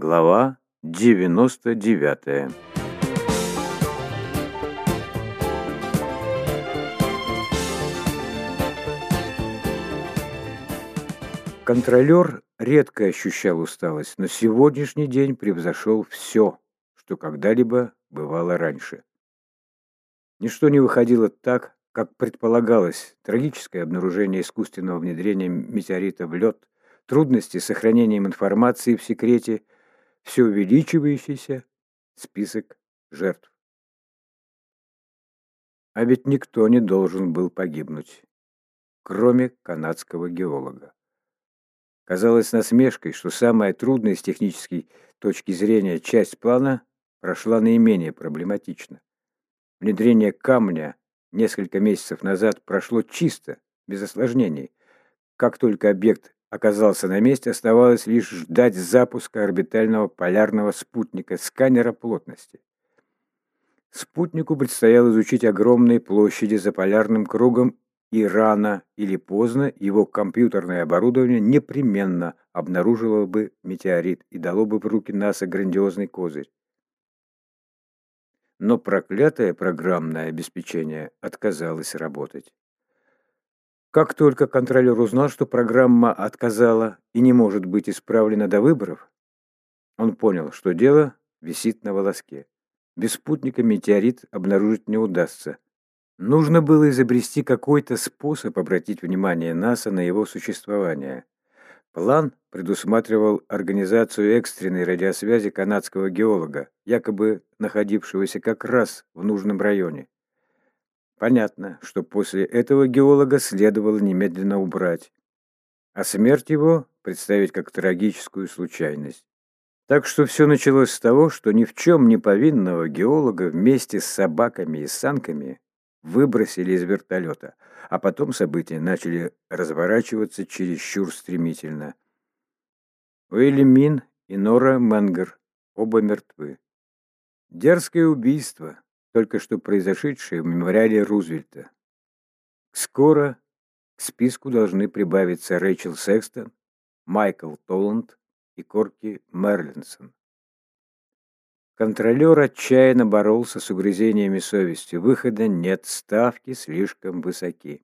Глава 99 Контролер редко ощущал усталость, но сегодняшний день превзошел все, что когда-либо бывало раньше. Ничто не выходило так, как предполагалось. Трагическое обнаружение искусственного внедрения метеорита в лед, трудности с сохранением информации в секрете, все увеличивающийся список жертв. А ведь никто не должен был погибнуть, кроме канадского геолога. Казалось насмешкой, что самая трудная с технической точки зрения часть плана прошла наименее проблематично. Внедрение камня несколько месяцев назад прошло чисто, без осложнений. Как только объект оказался на месте, оставалось лишь ждать запуска орбитального полярного спутника сканера плотности. Спутнику предстояло изучить огромные площади за полярным кругом и рано или поздно его компьютерное оборудование непременно обнаружило бы метеорит и дало бы в руки НАСА грандиозный козырь. Но проклятое программное обеспечение отказалось работать. Как только контролер узнал, что программа отказала и не может быть исправлена до выборов, он понял, что дело висит на волоске. Без спутника метеорит обнаружить не удастся. Нужно было изобрести какой-то способ обратить внимание НАСА на его существование. План предусматривал организацию экстренной радиосвязи канадского геолога, якобы находившегося как раз в нужном районе. Понятно, что после этого геолога следовало немедленно убрать, а смерть его представить как трагическую случайность. Так что все началось с того, что ни в чем не повинного геолога вместе с собаками и санками выбросили из вертолета, а потом события начали разворачиваться чересчур стремительно. Уилли Мин и Нора Менгер оба мертвы. Дерзкое убийство, только что произошедшее в мемориале Рузвельта. Скоро к списку должны прибавиться Рэйчел Секстон, Майкл Толланд и Корки Мерлинсон. Контролер отчаянно боролся с угрызениями совести. Выхода нет, ставки слишком высоки.